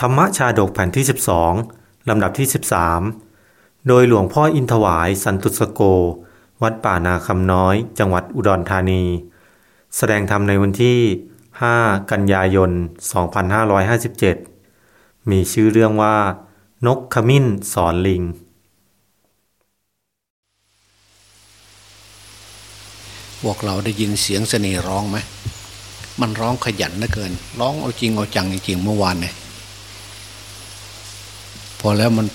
ธรรมชาดกแผ่นที่ 12 ลำดับที่ 13 โดยหลวงพ่ออินทวายสันตุสโก วัดป่านาคำน้อย จังหวัดอุดรธานี แสดงธรรมในวันที่ 5 กันยายน 2557 มีชื่อเรื่องว่า นกขมิ้นสอนลิง บอกเราได้ยินเสียงเสน่ห์ร้องไหม มันร้องขยันเหลือเกิน ร้องเอาจริงเอาจังจริงเมื่อวานเนี่ย พอแล้วมัน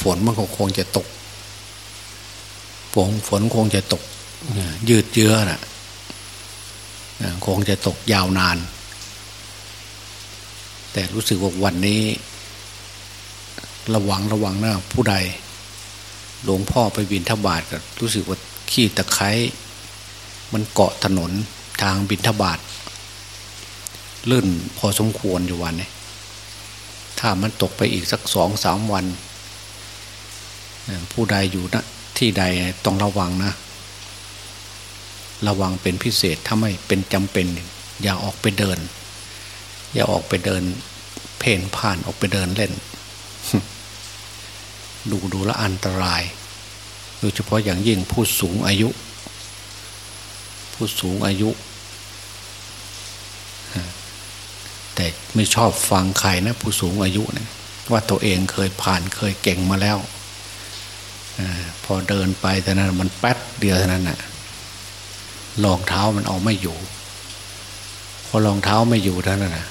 ฝนมันก็คงจะตกฝนฝนคงจะตกยืดเยื้อนะ่ะคงจะตกยาวนาน แต่รู้สึกว่าวันนี้ ระวังระวังนะผู้ใด หลวงพ่อไปบินทบาทก็รู้สึกว่าขี้ตะไคร้มันเกาะถนนทางบินทบาทลื่นพอสมควรอยู่วันนี้ ถ้ามันตกไปอีกสักสองสามวัน ผู้ใดอยู่นะที่ใดต้องระวังนะ ระวังเป็นพิเศษถ้าไม่เป็นจำเป็น อย่าออกไปเดิน อย่าออกไปเดิน เพ่นผ่านออกไปเดินเล่น ดูดูแลอันตรายโดยเฉพาะอย่างยิ่งผู้สูงอายุ ผู้สูงอายุ แต่ไม่ชอบฟังใครนะผู้สูงอายุเนะว่าตัวเองเคยผ่านเคยเก่งมาแล้วอพอเดินไปเท่านั้นมันแป๊ดเดียวเท่านั้นนะ่ะรองเท้ามันเอาไม่อยู่ พอรองเท้าไม่อยู่เท่านั้นนะ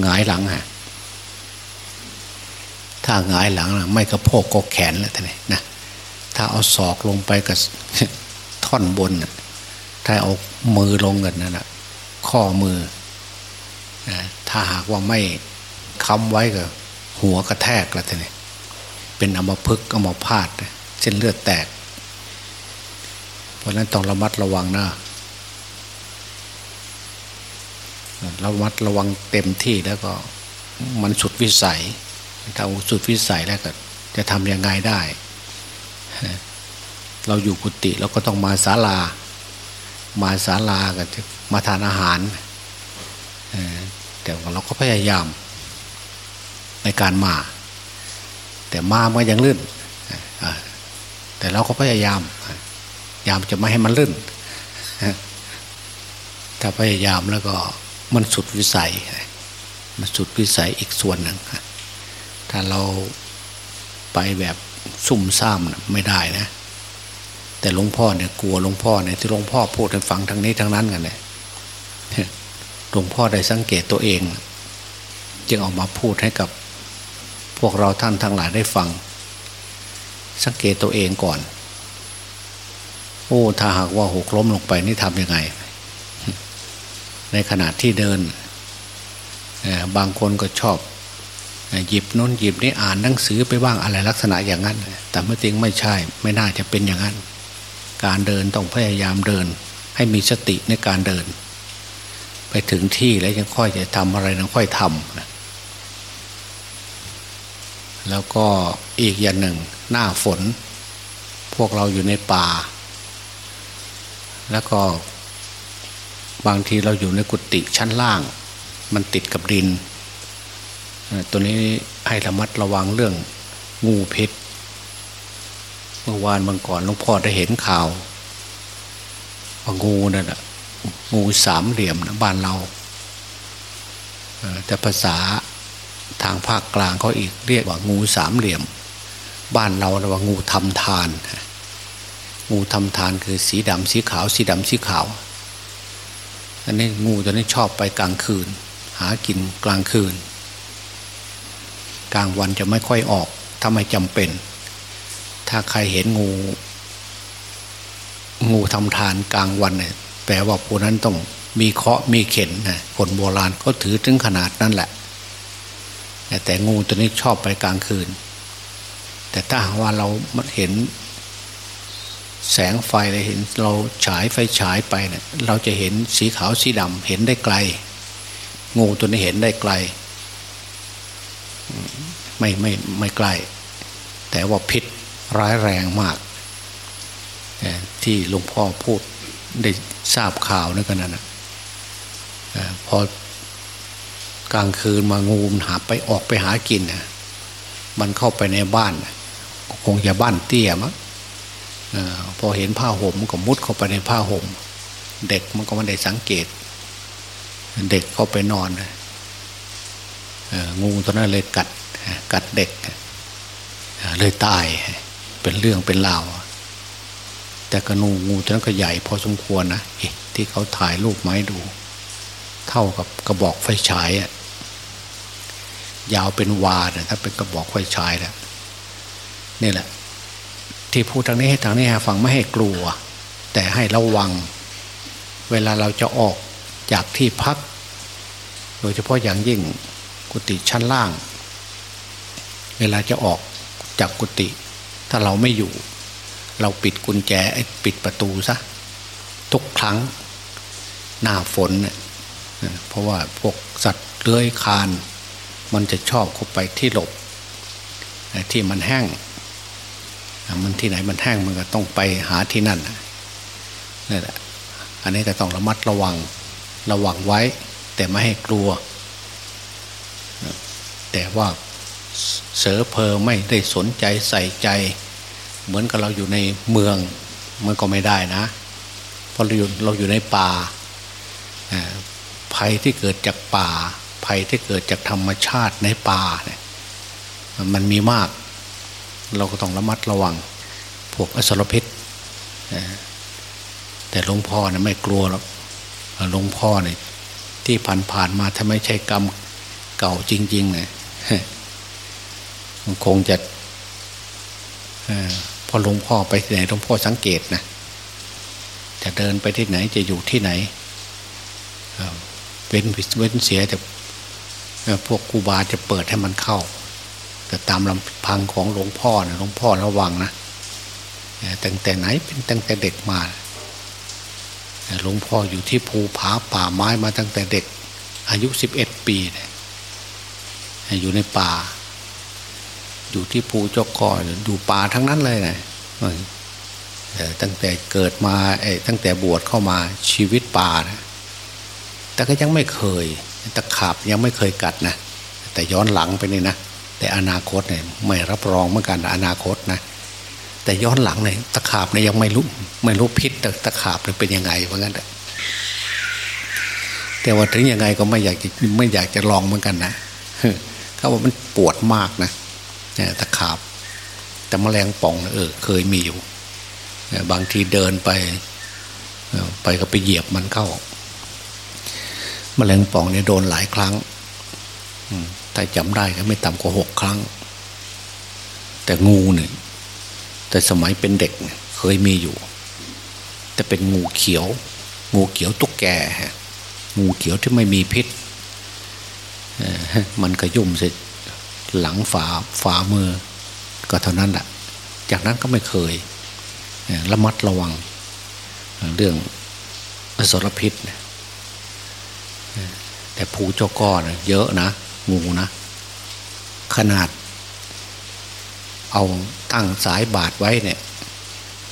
หงายหลังฮะถ้าหงายหลังนะไม่กระโพกก็แขนแล้วท่านนะถ้าเอาศอกลงไปกับท่อนบนนะถ้าเอามือลงกันนั่นแนะข้อมือ ถ้าหากว่าไม่ค้ำไว้ก็หัวกระแทกแล้วทีนี้เป็นอมพึกอมพาดเช่นเลือดแตก เพราะนั้นต้องระมัดระวังนะระมัดระวังเต็มที่แล้วก็มันสุดวิสัย ถ้าสุดวิสัยแล้วก็จะทำยังไงได้ เราอยู่กุฏิเราก็ต้องมาศาลา มาศาลากันมาทานอาหาร แต่เราก็พยายามในการมา แต่มามันยังลื่นแต่เราก็พยายามยามจะไม่ให้มันลื่นถ้าพยายามแล้วก็มันสุดวิสัย มันสุดวิสัยอีกส่วนหนึ่งถ้าเราไปแบบซุ่มซ่ามไม่ได้นะ แต่หลวงพ่อเนี่ยกลัวหลวงพ่อเนี่ยที่หลวงพ่อพูดให้ฟังทั้งนี้ทั้งนั้นกันเนี่ย หลวงพ่อได้สังเกตตัวเอง จึงออกมาพูดให้กับ พวกเราท่านทั้งหลายได้ฟัง สังเกตตัวเองก่อน โอ้ถ้าหากว่าหกล้มลงไปนี่ทำยังไง ในขณะที่เดิน บางคนก็ชอบ หยิบน้นหยิบนี่อ่านหนังสือไปบ้างอะไรลักษณะอย่างนั้น แต่เมื่อจริงไม่ใช่ ไม่น่าจะเป็นอย่างนั้น การเดินต้องพยายามเดิน ให้มีสติในการเดิน ไปถึงที่แล้วยังค่อยจะทำอะไรนะค่อยทำนะแล้วก็อีกอย่างหนึ่ง หน้าฝน พวกเราอยู่ในป่า แล้วก็บางทีเราอยู่ในกุฏิชั้นล่าง มันติดกับดิน ตัวนี้ให้ระมัดระวังเรื่องงูพิษ เมื่อวานเมื่อก่อนหลวงพ่อได้เห็นข่าวว่างูนั่นแหะ งูสามเหลี่ยมนะบ้านเราแต่ภาษาทางภาคกลางเขาอีกเรียกว่างูสามเหลี่ยม บ้านเราเรียกว่างูทำทาน งูทำทานคือสีดำสีขาวสีดำสีขาวอันนี้งูตัวนี้ชอบไปกลางคืน หากินกลางคืน กลางวันจะไม่ค่อยออกถ้าไม่จำเป็น ถ้าใครเห็นงู งูทำทานกลางวันเนี่ย แปลว่าผู้นั้นต้องมีเคาะมีเข็นนะคนโบราณเขาถือถึงขนาดนั้นแหละ แต่งูตัวนี้ชอบไปกลางคืน แต่ถ้าหากว่าเราเห็น แสงไฟเราห็นเราฉายไฟฉายไปเนะี่ยเราจะเห็นสีขาวสีดำเห็นได้ไกล งูตัวนี้เห็นได้ไกล ไม่ไม่ไม่ไกล แต่ว่าพิษร้ายแรงมากที่หลวงพ่อพูดได้ ทราบข่าวนั่นกันนะพอกลางคืนมางูมันหาไปออกไปหากินนะมันเข้าไปในบ้านคงจะบ้านเตี้ยมั้งพอเห็นผ้าห่มก็มุดเข้าไปในผ้าห่ม เด็กมันก็ไม่ได้สังเกต เด็กเข้าไปนอนงูตัวนั้นเลยกัดกัดเด็กเลยตายเป็นเรื่องเป็นราว แต่กระนูงูตัวนั้นก็ใหญ่พอสมควรนะที่เขาถ่ายรูปไม้ดู เท่ากับกระบอกไฟฉายอะยาวเป็นวานะถ้าเป็นกระบอกไฟฉายนะนี่แหละ ที่พูดทางนี้ให้ทางนี้ฟังไม่ให้กลัว แต่ให้ระวัง เวลาเราจะออกจากที่พัก โดยเฉพาะอย่างยิ่งกุฏิชั้นล่าง เวลาจะออกจากกุฏิถ้าเราไม่อยู่ เราปิดกุญแจปิดประตูซะทุกครั้งหน้าฝนเนี่ยเพราะว่าพวกสัตว์เลื้อยคาน มันจะชอบเข้าไปที่หลบ ที่มันแห้ง มันที่ไหนมันแห้งมันก็ต้องไปหาที่นั่นนี่แหละอันนี้ก็ต้องระมัดระวังระวังไว้ แต่ไม่ให้กลัว แต่ว่าเสือเพอไม่ได้สนใจใส่ใจ เหมือนกับเราอยู่ในเมืองมันก็ไม่ได้นะเพราะเราอยู่เราอยู่ในป่าภัยที่เกิดจากป่า ภัยที่เกิดจากธรรมชาติในป่าเนี่ยมันมีมาก เราก็ต้องระมัดระวังพวกอสรพิษแต่หลวงพ่อเนี่ยไม่กลัวหรอกหลวงพ่อเนี่ยที่ผ่านผ่านมาถ้าไม่ใช่กรรมเก่าจริงๆเนี่ยมันคงจะ อหลวงพ่อไปที่ไหนหลวงพ่อสังเกตนะจะเดินไปที่ไหนจะอยู่ที่ไหนเว้นเว้นเสียแต่พวกครูบาจะเปิดให้มันเข้า แต่ตามลำพังของหลวงพ่อนะหลวงพ่อระวังนะตั้งแต่ไหนเป็นตั้งแต่เด็กมาหลวงพ่ออยู่ที่ภูผาป่าไม้มาตั้งแต่เด็ก อายุสิบเอ็ดปีอยู่ในป่า อยู่ที่ภูเจ้าก่ออยู่ป่าทั้งนั้นเลยนะตั้งแต่เกิดมาตั้งแต่บวชเข้ามาชีวิตป่านะแต่ก็ยังไม่เคยตะขาบยังไม่เคยกัดนะแต่ย้อนหลังไปนี่นะแต่อนาคตเนี่ยไม่รับรองเหมือนกันอนาคตนะแต่ย้อนหลังเนี่ยตะขาบเนี่ยยังไม่รู้ไม่รู้พิษแต่ตะขาบเนี่ยเป็นยังไงเพราะงั้นแต่ว่าถึงยังไงก็ไม่อยากจะไม่อยากจะลองเหมือนกันนะเขาบอกมันปวดมากนะ ตะขาบ แต่แมลงป่องเออเคยมีอยู่ บางทีเดินไป ไปก็ไปเหยียบมันเข้ามแมลงป่องเนี่ยโดนหลายครั้งแต่จำได้ก็ไม่ต่ำกว่าหกครั้ง แต่งูเนี่ยแต่สมัยเป็นเด็กเคยมีอยู่ แต่เป็นงูเขียว งูเขียวตุ๊กแกฮะงูเขียวที่ไม่มีพิษมันก็ยุ่มเสร็จ หลังฝาฝามือ ก็เท่านั้นแหละจากนั้นก็ไม่เคยระมัดระวังเรื่องอสรพิษแต่ผูเจ้าก้อนเยอะนะงูนะ ขนาด เอาตั้งสายบาดไว้เนี่ย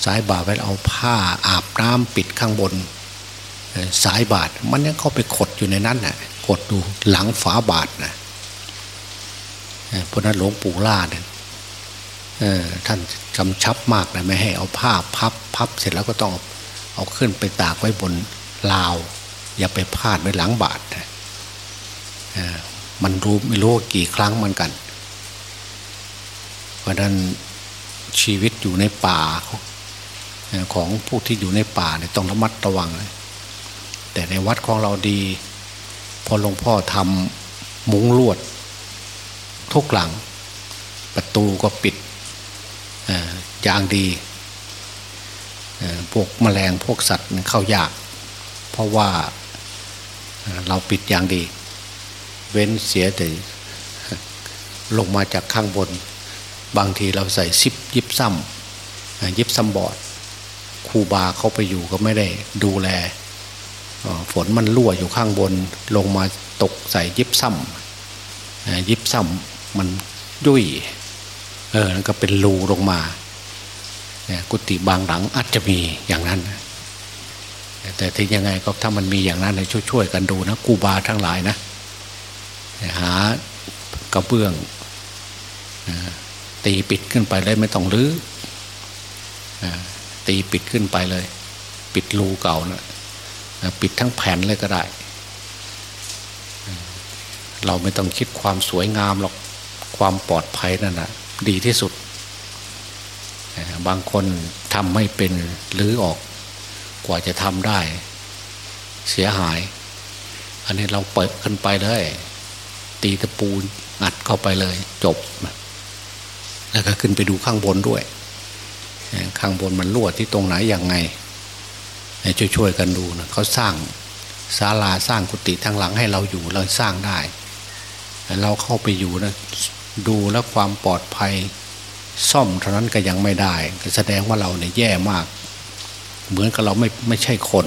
สายบาดไว้เอาผ้าอาบน้ำปิดข้างบน สายบาดมันยังเข้าไปขดอยู่ในนั้นน่ะกดดูหลังฝาบาดนะ เพราะนั้นหลวงปู่ล่าเนี่ยท่านกำชับมากนะไม่ให้เอาผ้าพับพับเสร็จแล้วก็ต้องเอาขึ้นไปตากไว้บนลาว อย่าไปพาดไว้หลังบาดมันรู้ไม่รู้กี่ครั้งมือนกัน เพราะนั้นชีวิตอยู่ในป่าของผู้ที่อยู่ในป่าเนี่ยต้องระมัดระวัง แต่ในวัดของเราดี พอหลวงพ่อทำมุ้งลวด ทุกหลัง ประตูก็ปิดอย่างดีพวกแมลงพวกสัตว์เข้ายาก เพราะว่าเราปิดอย่างดี เว้นเสียแต่ลงมาจากข้างบน บางทีเราใส่ซิปยิบซ้ำยิบซ้ำบอดครูบาเขาไปอยู่ก็ไม่ได้ดูแลฝนมันรั่วอยู่ข้างบนลงมาตกใส่ยิบซ้ำยิบซ้ำ มันยุ่ยเออแล้วก็เป็นรูลงมากุฏิบางหลังอาจจะมีอย่างนั้น แต่ถึงยังไงก็ถ้ามันมีอย่างนั้นช่วยๆกันดูนะกูบาทั้งหลายนะหากระเบื้องตีปิดขึ้นไปเลยไม่ต้องรื้อตีปิดขึ้นไปเลย ปิดรูเก่านะปิดทั้งแผ่นเลยก็ได้ เราไม่ต้องคิดความสวยงามหรอก ความปลอดภัยนั่นแหะดีที่สุด บางคนทำไม่เป็นหรือออกกว่าจะทำได้ เสียหาย อันนี้เราเปิดขึ้นไปเลย ตีตะปูอัดเข้าไปเลยจบ แล้วก็ขึ้นไปดูข้างบนด้วย ข้างบนมันรั่วที่ตรงไหนอย่างไงช่วยๆกันดูนะเขาสร้างศาลาสร้างกุฏิทางหลังให้เราอยู่เราสร้างได้ เราเข้าไปอยู่นะ ดูแลความปลอดภัย ซ่อมเท่านั้นก็ยังไม่ได้แสดงว่าเราเนี่ยแย่มาก เหมือนกับเราไม่ไม่ใช่คน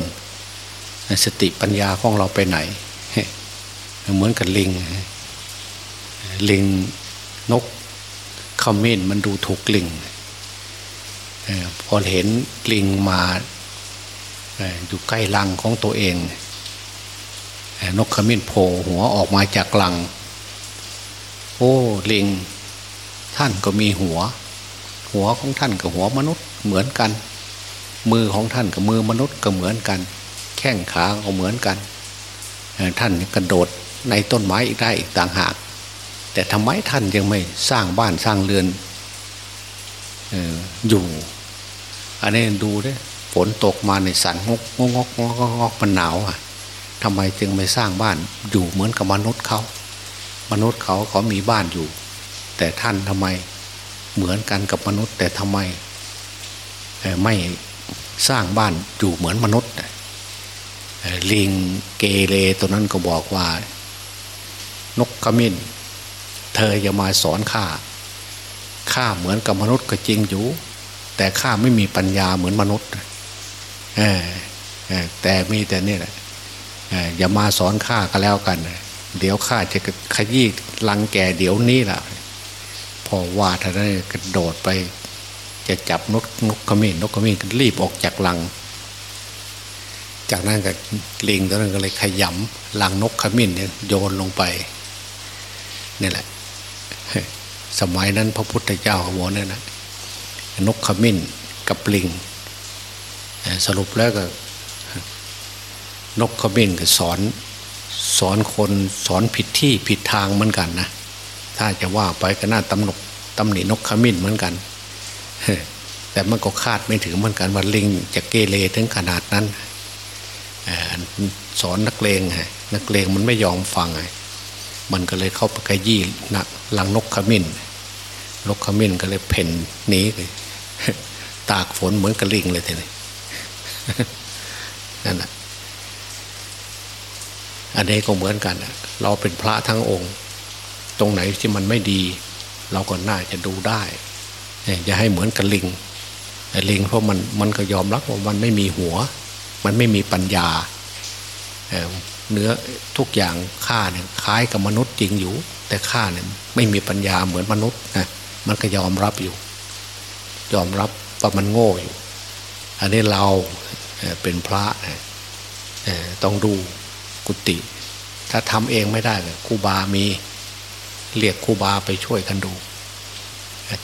สติปัญญาของเราไปไหน เหมือนกับลิง ลิงนกขมิ้นมันดูถูกลิงพอเห็นลิงมาอยู่ใกล้รังของตัวเอง นกขมิ้นโผล่หัวออกมาจากรัง โอ้ลิง ท่านก็มีหัว หัวของท่านกับหัวมนุษย์เหมือนกัน มือของท่านกับมือมนุษย์ก็เหมือนกัน แข้งขาก็เหมือนกัน ท่านกระโดดในต้นไม้อีกได้อีกต่างหาก แต่ทำไมท่านยังไม่สร้างบ้านสร้างเรือนอยู่ อันนี้ดูด้วยฝนตกมาในสันงกงกงกงกงกมันหนาวอะทำไมจึงไม่สร้างบ้านอยู่เหมือนกับมนุษย์เขา มนุษย์เขาเขามีบ้านอยู่ แต่ท่านทำไมเหมือนกันกับมนุษย์ แต่ทำไมไม่สร้างบ้านอยู่เหมือนมนุษย์ลิงเกเรตัวนั้นก็บอกว่า นกขมิ้น เธออย่ามาสอนข้าข้าเหมือนกับมนุษย์ก็จริงอยู่ แต่ข้าไม่มีปัญญาเหมือนมนุษย์แต่มีแต่นี่แหละอย่ามาสอนข้าก็แล้วกันเเดี๋ยวข้าจะขยี้ลังแกเดี๋ยวนี้แหละพอว่าท่านกระโดดไป จะจับนกนกขมิ้นนกขมิ้นก็รีบออกจากลัง จากนั้นก็ลิงตอนนั้นก็เลยขยำลังนกขมิ้นเนี่ยโยนลงไปนี่แหละ สมัยนั้นพระพุทธเจ้าเขาบอกเนี่ยนะนกขมิ้นกับลิงสรุปแล้วก็ นกขมิ้นก็สอน สอนคนสอนผิดที่ผิดทางเหมือนกันนะถ้าจะว่าไปก็น่าตำหนกตำหนินกขมิ้นเหมือนกันแต่มันก็คาดไม่ถึงเหมือนกันว่าลิงจะเกเรถึงขนาดนั้นสอนนักเลงไงนักเลงมันไม่ยอมฟังมันก็เลยเข้าไปกระยี่นักลังนกขมิ้นนกขมิ้นก็เลยเพ่นหนีเลยตากฝนเหมือนกระลิงเลยทีนี้นั่นแหละ อันนี้ก็เหมือนกัน เราเป็นพระทั้งองค์ ตรงไหนที่มันไม่ดี เราก็น่าจะดูได้อย่าให้เหมือนกับลิงลิงเพราะมันมันก็ยอมรับว่ามันไม่มีหัว มันไม่มีปัญญาเนื้อทุกอย่างข้าเนี่ยคล้ายกับมนุษย์จริงอยู่ แต่ข้าเนี่ยไม่มีปัญญาเหมือนมนุษย์นะมันก็ยอมรับอยู่ ยอมรับว่ามันโง่อยู่ อันนี้เราเป็นพระต้องดู กุฏิถ้าทำเองไม่ได้ครูบามีเรียกครูบาไปช่วยกันดู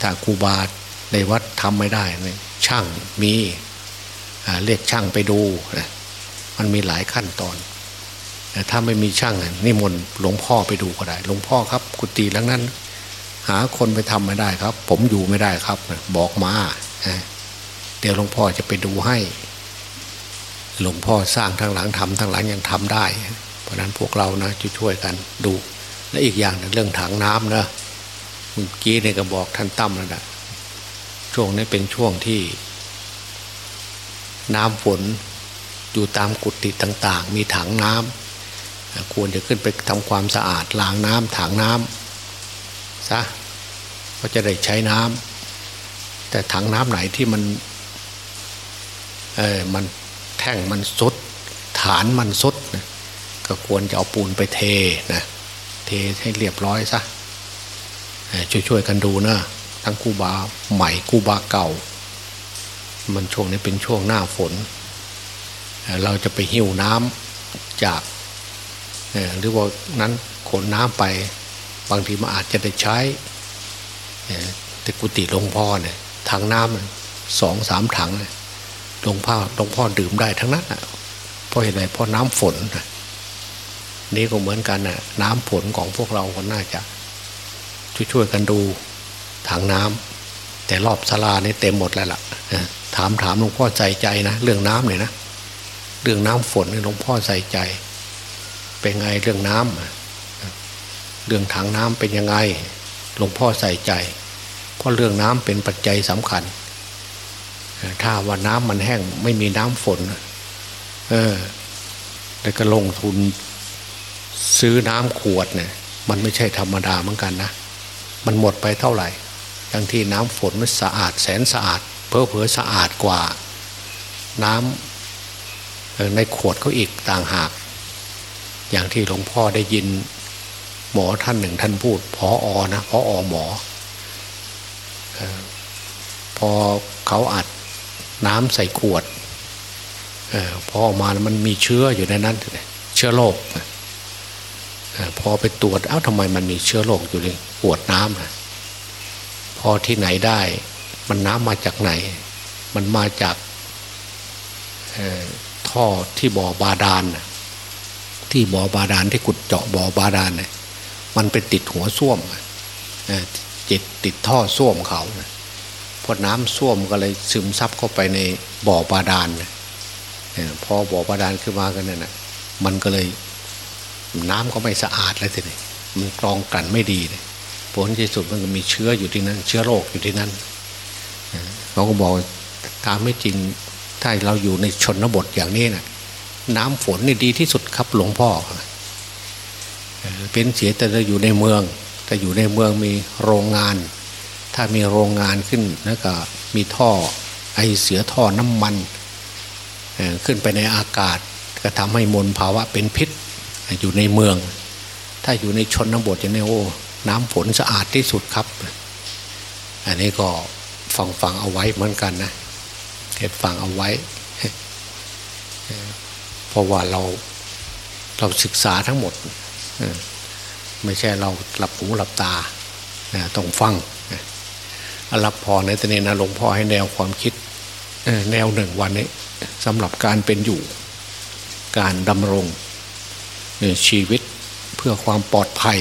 ถ้าครูบาในวัดทำไม่ได้ช่างมีเรียกช่างไปดูมันมีหลายขั้นตอนถ้าไม่มีช่างนิมนต์หลวงพ่อไปดูก็ได้ หลวงพ่อครับ กุฏิแล้วนั้น หาคนไปทำไม่ได้ครับ ผมอยู่ไม่ได้ครับ บอกมาเดี๋ยวหลวงพ่อจะไปดูให้ หลวงพ่อสร้างทั้งหลังทำทั้งหลังยังทำได้ เพราะนั้นพวกเรานะช่วยกันดูและอีกอย่างนึงเรื่องถังน้ำนะเมื่อกี้เนี่ยก็บอกท่านตั้มแล้วนะช่วงนี้เป็นช่วงที่ น้ำฝนอยู่ตามกุฏิต่าง ๆ มีถังน้ำควรจะขึ้นไปทำความสะอาดล้างน้ำถังน้ำซะก็จะได้ใช้น้ำแต่ถังน้ำไหนที่มันเออมัน แท่งมันสุด ฐานมันสุดนะก็ควรจะเอาปูนไปเทนะเทให้เรียบร้อยซะช่วยๆกันดูนะทั้งกูบาใหม่กูบาเก่า มันช่วงนี้เป็นช่วงหน้าฝน เราจะไปหิวน้ำจากหรือว่านั้นขนน้ำไป บางทีมันอาจจะได้ใช้แต่กุฏิหลวงพ่อเนี่ยถังน้ำสองสามถังเลย หลวงพ่อหลวงพ่อดื่มได้ทั้งนั้นอะเพราะเหตุไรเพราะน้ำฝนนี่ก็เหมือนกันน่ะ น้ำฝนของพวกเราก็น่าจะช่วยๆกันดูถังน้ำแต่รอบศาลานี่เต็มหมดแล้วล่ะถามถามหลวงพ่อใส่ใจนะเรื่องน้ำเนี่ยนะเรื่องน้ำฝนหลวงพ่อใส่ใจ เป็นไงเรื่องน้ำเรื่องถังน้ำเป็นยังไงหลวงพ่อใส่ใจ เพราะเรื่องน้ำเป็นปัจจัยสำคัญ ถ้าว่าน้ำมันแห้งไม่มีน้ำฝน เออ แล้วก็ลงทุนซื้อน้ำขวดเนี่ย มันไม่ใช่ธรรมดาเหมือนกันนะ มันหมดไปเท่าไหร่ ทั้งที่น้ำฝนมันสะอาดแสนสะอาด เพอเพอสะอาดกว่า น้ำในขวดเขาอีกต่างหาก อย่างที่หลวงพ่อได้ยิน หมอท่านหนึ่งท่านพูดพออนะพออหมอพอเขาอัด น้ำใส่ขวดอพอออกมามันมีเชื้ออยู่ในนั้น เชื้อโรคพอไปตรวจเอ้าทำไมมันมีเชื้อโรคอยู่ในขวดน้ำนะพอที่ไหนได้ มันน้ำมาจากไหน มันมาจากท่อที่บ่อบาดาลที่บ่อบาดาลที่ขุดเจาะบ่อบาดาลเนี่ยมันไปติดหัวส้วมจิตติดท่อส้วมเขา พอน้ำส้วมก็เลยซึมซับเข้าไปในบ่อบาดาลพอบ่อบาดาลขึ้นมากันนั่นนะมันก็เลยน้ำก็ไม่สะอาดเลยทีนี้มันกรองกันไม่ดีเลยผลที่สุดมันก็มีเชื้ออยู่ที่นั้น เชื้อโรคอยู่ที่นั่นเขาก็บอกตามไม่จริงถ้าเราอยู่ในชนบทอย่างนี้นะน้ำฝนนี่ดีที่สุดครับหลวงพ่อเป็นเสียแต่เราอยู่ในเมือง แต่อยู่ในเมืองมีโรงงาน ถ้ามีโรงงานขึ้นแล้วก็มีท่อไอเสียท่อน้ำมันขึ้นไปในอากาศ ก็ทำให้มลภาวะเป็นพิษอยู่ในเมือง ถ้าอยู่ในชนบทอย่างนี้โอ้น้ำฝนสะอาดที่สุดครับ อันนี้ก็ฟังฟังเอาไว้เหมือนกันนะเก็บฟังเอาไว้ เพราะว่าเราเราศึกษาทั้งหมด ไม่ใช่เราหลับหูหลับตาต้องฟัง รับพอในตอนนี้นะหลวงพ่อให้แนวความคิดแนวหนึ่งวันนี้สำหรับการเป็นอยู่ การดำรงชีวิตเพื่อความปลอดภัย